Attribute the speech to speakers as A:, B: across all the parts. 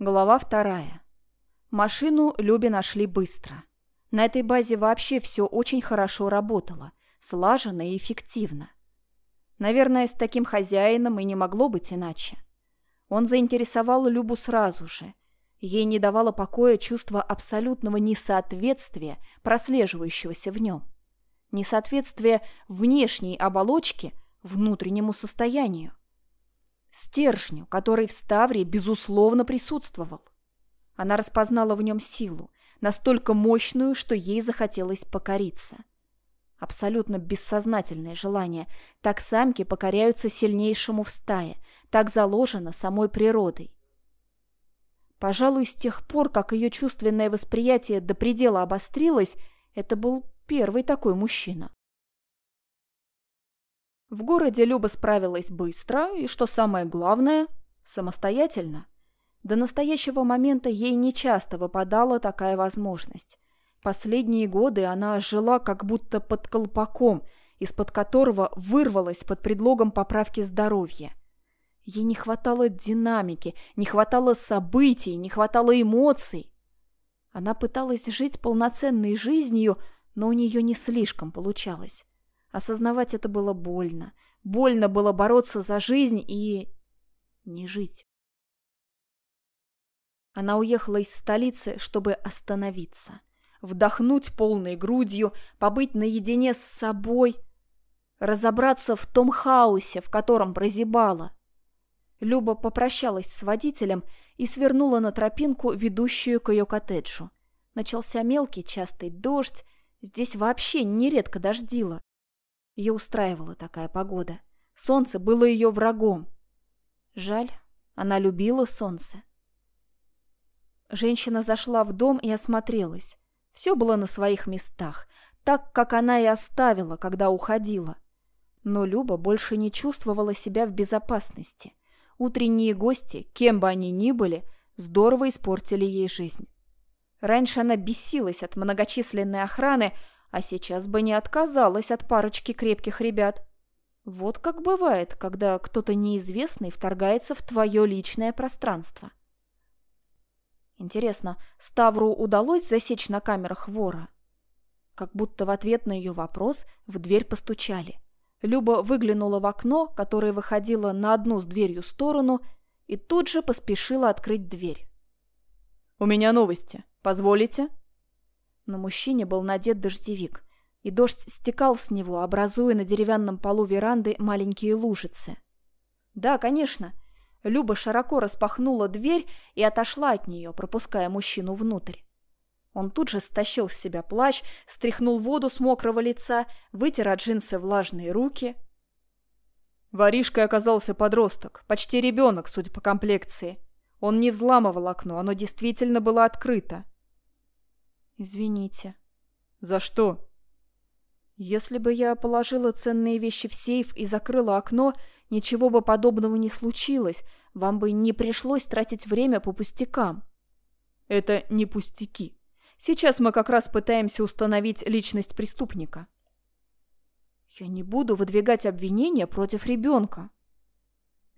A: Глава вторая. Машину Любе нашли быстро. На этой базе вообще все очень хорошо работало, слаженно и эффективно. Наверное, с таким хозяином и не могло быть иначе. Он заинтересовал Любу сразу же. Ей не давало покоя чувство абсолютного несоответствия, прослеживающегося в нем. Несоответствие внешней оболочки внутреннему состоянию стержню, который в Ставре, безусловно, присутствовал. Она распознала в нем силу, настолько мощную, что ей захотелось покориться. Абсолютно бессознательное желание. Так самки покоряются сильнейшему в стае, так заложено самой природой. Пожалуй, с тех пор, как ее чувственное восприятие до предела обострилось, это был первый такой мужчина. В городе Люба справилась быстро и, что самое главное, самостоятельно. До настоящего момента ей нечасто выпадала такая возможность. Последние годы она жила как будто под колпаком, из-под которого вырвалась под предлогом поправки здоровья. Ей не хватало динамики, не хватало событий, не хватало эмоций. Она пыталась жить полноценной жизнью, но у нее не слишком получалось. Осознавать это было больно. Больно было бороться за жизнь и... не жить. Она уехала из столицы, чтобы остановиться. Вдохнуть полной грудью, побыть наедине с собой, разобраться в том хаосе, в котором прозябала. Люба попрощалась с водителем и свернула на тропинку, ведущую к ее коттеджу. Начался мелкий частый дождь, здесь вообще нередко дождило. Ее устраивала такая погода. Солнце было ее врагом. Жаль, она любила солнце. Женщина зашла в дом и осмотрелась. Все было на своих местах, так, как она и оставила, когда уходила. Но Люба больше не чувствовала себя в безопасности. Утренние гости, кем бы они ни были, здорово испортили ей жизнь. Раньше она бесилась от многочисленной охраны, а сейчас бы не отказалась от парочки крепких ребят. Вот как бывает, когда кто-то неизвестный вторгается в твое личное пространство. Интересно, Ставру удалось засечь на камерах вора? Как будто в ответ на ее вопрос в дверь постучали. Люба выглянула в окно, которое выходило на одну с дверью сторону, и тут же поспешила открыть дверь. «У меня новости. Позволите?» На мужчине был надет дождевик, и дождь стекал с него, образуя на деревянном полу веранды маленькие лужицы. «Да, конечно». Люба широко распахнула дверь и отошла от нее, пропуская мужчину внутрь. Он тут же стащил с себя плащ, стряхнул воду с мокрого лица, вытер от джинсы влажные руки. Воришкой оказался подросток, почти ребенок, судя по комплекции. Он не взламывал окно, оно действительно было открыто. «Извините». «За что?» «Если бы я положила ценные вещи в сейф и закрыла окно, ничего бы подобного не случилось. Вам бы не пришлось тратить время по пустякам». «Это не пустяки. Сейчас мы как раз пытаемся установить личность преступника». «Я не буду выдвигать обвинения против ребенка».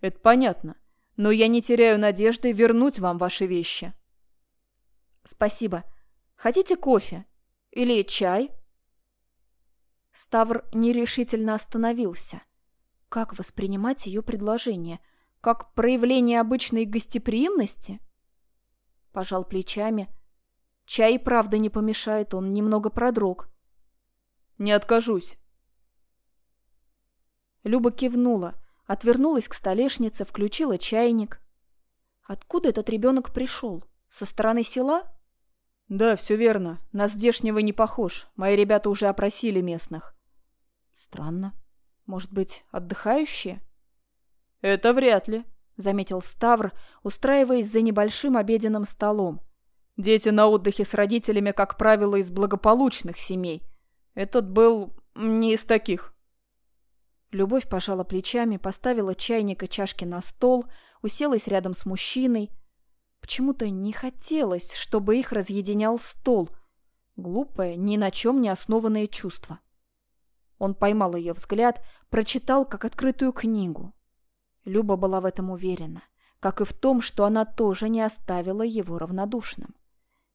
A: «Это понятно. Но я не теряю надежды вернуть вам ваши вещи». «Спасибо. Хотите кофе? Или чай?» Ставр нерешительно остановился. Как воспринимать ее предложение? Как проявление обычной гостеприимности? Пожал плечами. Чай, правда, не помешает, он немного продрог. «Не откажусь». Люба кивнула, отвернулась к столешнице, включила чайник. Откуда этот ребенок пришел? Со стороны села? «Да, все верно. На здешнего не похож. Мои ребята уже опросили местных». «Странно. Может быть, отдыхающие?» «Это вряд ли», — заметил Ставр, устраиваясь за небольшим обеденным столом. «Дети на отдыхе с родителями, как правило, из благополучных семей. Этот был не из таких». Любовь пожала плечами, поставила чайник и чашки на стол, уселась рядом с мужчиной, Почему-то не хотелось, чтобы их разъединял стол. Глупое, ни на чем не основанное чувство. Он поймал ее взгляд, прочитал как открытую книгу. Люба была в этом уверена. как и в том, что она тоже не оставила его равнодушным.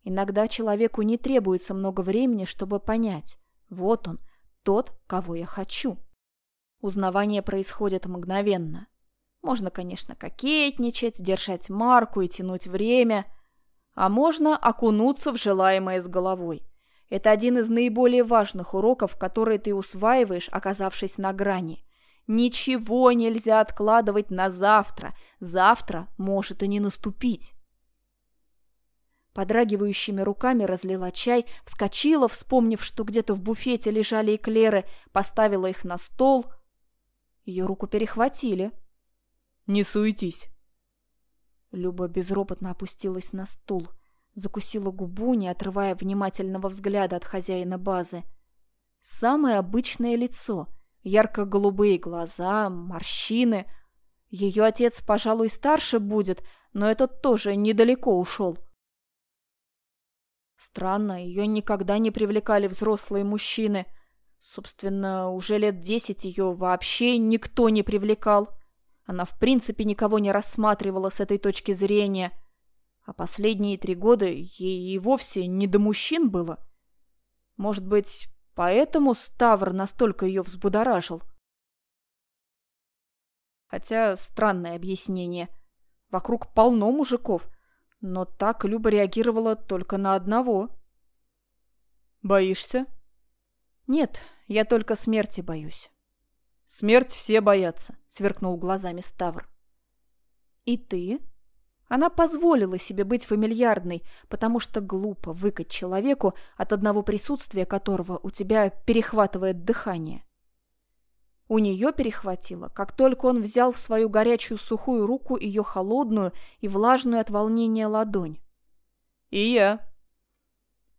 A: Иногда человеку не требуется много времени, чтобы понять, вот он, тот, кого я хочу. Узнавание происходит мгновенно. Можно, конечно, кокетничать, держать марку и тянуть время, а можно окунуться в желаемое с головой. Это один из наиболее важных уроков, которые ты усваиваешь, оказавшись на грани. Ничего нельзя откладывать на завтра. Завтра может и не наступить. Подрагивающими руками разлила чай, вскочила, вспомнив, что где-то в буфете лежали эклеры, поставила их на стол. Ее руку перехватили.
B: «Не суетись!»
A: Люба безропотно опустилась на стул, закусила губу, не отрывая внимательного взгляда от хозяина базы. Самое обычное лицо, ярко-голубые глаза, морщины. Ее отец, пожалуй, старше будет, но этот тоже недалеко ушел. Странно, ее никогда не привлекали взрослые мужчины. Собственно, уже лет десять ее вообще никто не привлекал. Она в принципе никого не рассматривала с этой точки зрения. А последние три года ей и вовсе не до мужчин было. Может быть, Поэтому Ставр настолько ее взбудоражил. Хотя странное объяснение. Вокруг полно мужиков, но так Люба реагировала только на одного.
B: «Боишься?»
A: «Нет, я только смерти боюсь».
B: «Смерть все боятся», — сверкнул глазами Ставр.
A: «И ты?» Она позволила себе быть фамильярной, потому что глупо выкать человеку, от одного присутствия которого у тебя перехватывает дыхание. У нее перехватило, как только он взял в свою горячую сухую руку ее холодную и влажную от волнения ладонь.
B: «И я».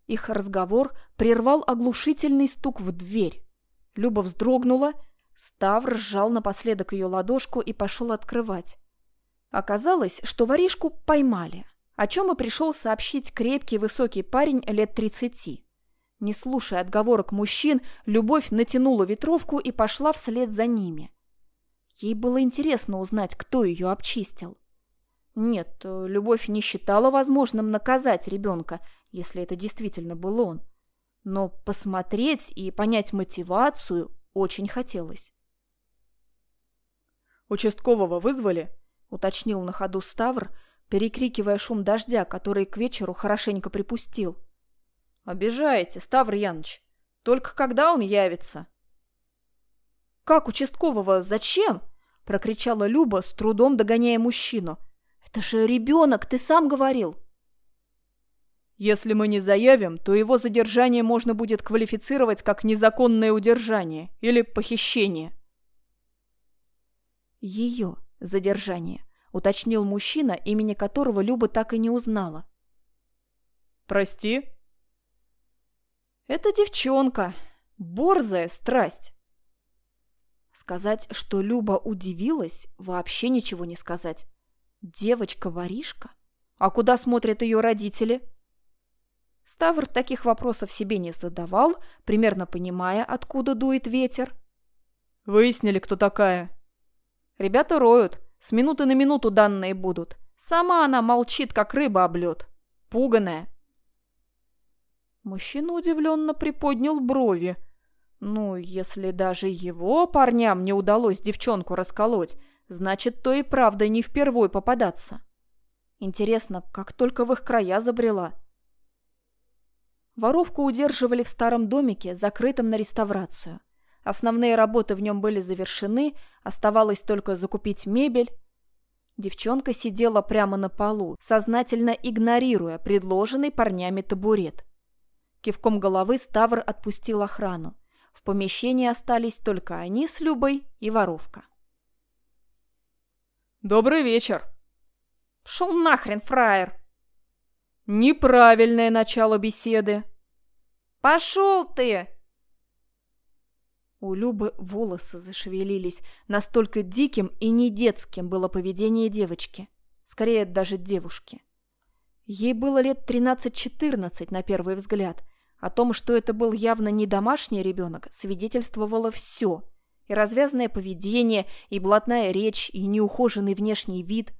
A: Их разговор прервал оглушительный стук в дверь. Люба вздрогнула, Ставр сжал напоследок ее ладошку и пошел открывать. Оказалось, что воришку поймали, о чем и пришел сообщить крепкий высокий парень лет тридцати. Не слушая отговорок мужчин, Любовь натянула ветровку и пошла вслед за ними. Ей было интересно узнать, кто ее обчистил. Нет, Любовь не считала возможным наказать ребенка, если это действительно был он. Но посмотреть и понять мотивацию очень хотелось.
B: «Участкового вызвали?»
A: — уточнил на ходу Ставр, перекрикивая шум дождя, который к вечеру хорошенько припустил.
B: «Обижаете, Ставр Яныч. Только когда он явится?»
A: «Как участкового? Зачем?» — прокричала Люба, с трудом догоняя мужчину. «Это же ребенок, ты сам говорил!»
B: «Если мы не заявим, то его задержание можно будет квалифицировать как незаконное удержание или похищение».
A: «Ее задержание», — уточнил мужчина, имени которого Люба так и не узнала.
B: «Прости?»
A: «Это девчонка. Борзая страсть». Сказать, что Люба удивилась, вообще ничего не сказать. Девочка-воришка? А куда смотрят ее родители? Ставр таких вопросов себе не задавал, примерно понимая, откуда дует ветер.
B: «Выяснили, кто такая?»
A: Ребята роют. С минуты на минуту данные будут. Сама она молчит, как рыба об лед. Пуганая. Мужчина удивленно приподнял брови. Ну, если даже его парням не удалось девчонку расколоть, значит, то и правда не впервой попадаться. Интересно, как только в их края забрела. Воровку удерживали в старом домике, закрытом на реставрацию. Основные работы в нем были завершены, оставалось только закупить мебель. Девчонка сидела прямо на полу, сознательно игнорируя предложенный парнями табурет. Кивком головы Ставр отпустил охрану. В помещении остались только они с Любой и воровка.
B: «Добрый вечер!»
A: «Шел нахрен, фраер!»
B: «Неправильное начало беседы!»
A: «Пошел ты!» У Любы волосы зашевелились. Настолько диким и не детским было поведение девочки. Скорее, даже девушки. Ей было лет 13-14 на первый взгляд. О том, что это был явно не домашний ребенок, свидетельствовало все. И развязное поведение, и блатная речь, и неухоженный внешний вид.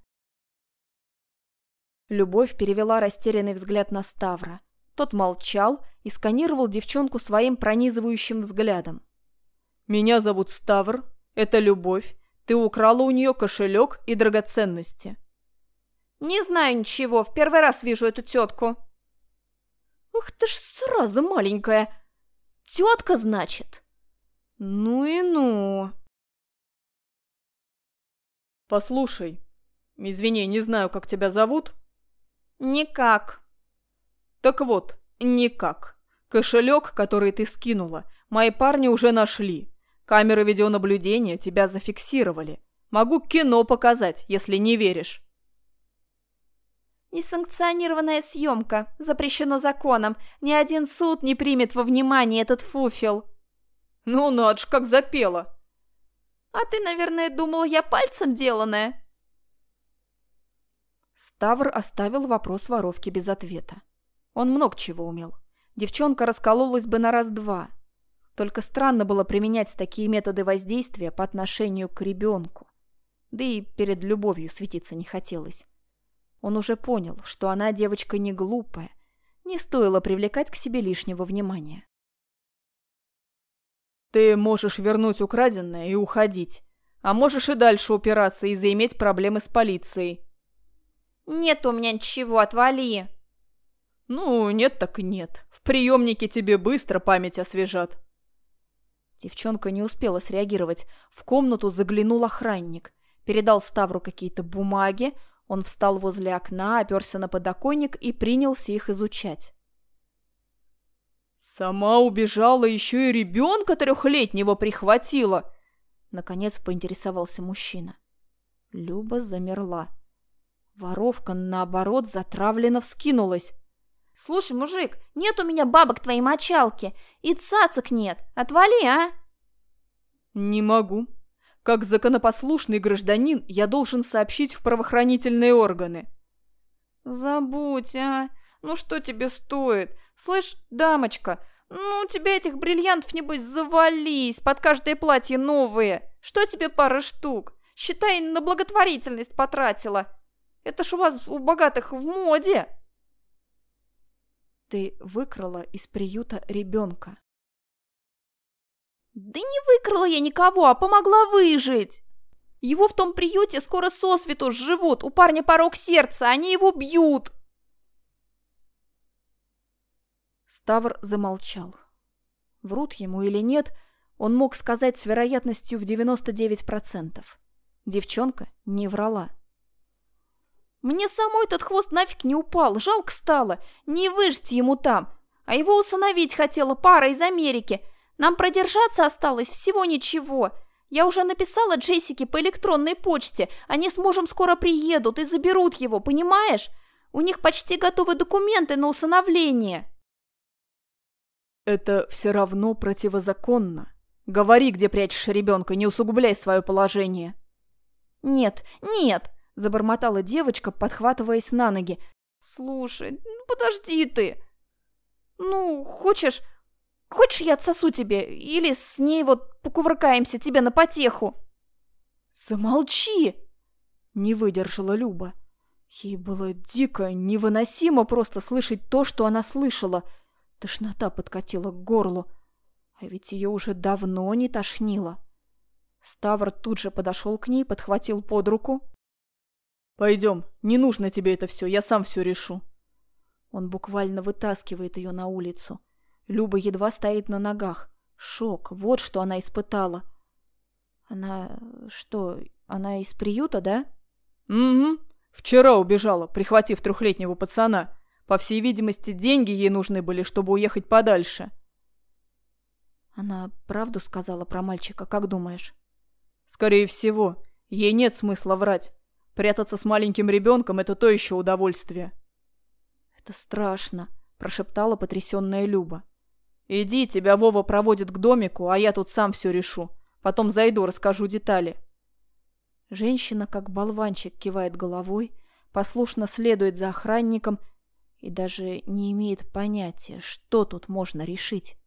A: Любовь перевела растерянный взгляд на Ставра. Тот молчал и сканировал девчонку своим пронизывающим взглядом.
B: «Меня зовут Ставр. Это Любовь. Ты украла у нее кошелек и драгоценности».
A: «Не знаю ничего. В первый раз вижу эту тетку». «Ух ты ж сразу маленькая! Тетка, значит?» «Ну и ну!»
B: «Послушай, извини, не знаю, как тебя зовут?»
A: «Никак».
B: «Так вот, никак. Кошелек, который ты скинула, мои парни уже нашли. Камеры видеонаблюдения тебя зафиксировали. Могу кино показать, если не веришь».
A: «Несанкционированная съемка. Запрещено законом. Ни один суд не примет во внимание этот фуфел».
B: «Ну, надо ж, как запела!»
A: «А ты, наверное, думал, я пальцем деланная?» Ставр оставил вопрос воровки без ответа. Он много чего умел. Девчонка раскололась бы на раз-два. Только странно было применять такие методы воздействия по отношению к ребенку. Да и перед любовью светиться не хотелось. Он уже понял, что она девочка не глупая. Не стоило привлекать к себе лишнего внимания.
B: «Ты можешь вернуть украденное и уходить, а можешь и дальше упираться и заиметь проблемы с полицией»,
A: «Нет у меня ничего, отвали!»
B: «Ну, нет так нет. В приемнике тебе быстро память освежат».
A: Девчонка не успела среагировать. В комнату заглянул охранник. Передал Ставру какие-то бумаги. Он встал возле окна, оперся на подоконник и принялся их изучать.
B: «Сама убежала, еще и ребенка трехлетнего прихватила!»
A: Наконец поинтересовался мужчина. Люба замерла. Воровка, наоборот, затравленно вскинулась. «Слушай, мужик, нет у меня бабок твоей мочалки, и цацок нет. Отвали, а!»
B: «Не могу. Как законопослушный гражданин я должен сообщить в правоохранительные органы».
A: «Забудь, а! Ну что тебе стоит? Слышь, дамочка, ну у тебя этих бриллиантов, небось, завались, под каждое платье новые. Что тебе пара штук? Считай, на благотворительность потратила. Это ж у вас у богатых в моде!» «Ты выкрала из приюта ребенка». «Да не выкрала я никого, а помогла выжить!» Его в том приюте скоро сосвету живут, у парня порог сердца, они его бьют!» Ставр замолчал. Врут ему или нет, он мог сказать с вероятностью в 99%. Девчонка не врала. Мне самой этот хвост нафиг не упал, жалко стало. Не выжить ему там. А его усыновить хотела пара из Америки. Нам продержаться осталось всего ничего. Я уже написала Джессике по электронной почте. Они с мужем скоро приедут и заберут его, понимаешь? У них почти готовы документы на усыновление.
B: Это все равно противозаконно. Говори, где прячешь ребенка, не усугубляй свое положение.
A: Нет, нет, Забормотала девочка, подхватываясь на ноги. «Слушай, ну подожди ты! Ну, хочешь... Хочешь, я отсосу тебе? Или с ней вот покувыркаемся тебе на потеху?»
B: «Замолчи!» Не выдержала Люба. Ей было дико, невыносимо просто слышать то, что она слышала. Тошнота подкатила к горлу. А ведь ее уже давно не тошнило. Ставр тут же подошел к ней, подхватил под руку, «Пойдем, не нужно тебе это все, я сам все решу». Он буквально вытаскивает ее на улицу. Люба едва стоит на ногах. Шок, вот что она испытала. Она... что, она из приюта, да? «Угу. Вчера убежала, прихватив трехлетнего пацана. По всей видимости, деньги ей нужны были, чтобы уехать подальше».
A: Она правду сказала про мальчика, как думаешь?
B: «Скорее всего. Ей нет смысла врать. Прятаться с маленьким ребенком – это то еще удовольствие.
A: «Это страшно», – прошептала потрясенная Люба.
B: «Иди, тебя Вова проводит к домику, а я тут сам все решу. Потом зайду, расскажу детали».
A: Женщина, как болванчик, кивает головой, послушно следует за охранником и даже не имеет понятия, что тут можно решить.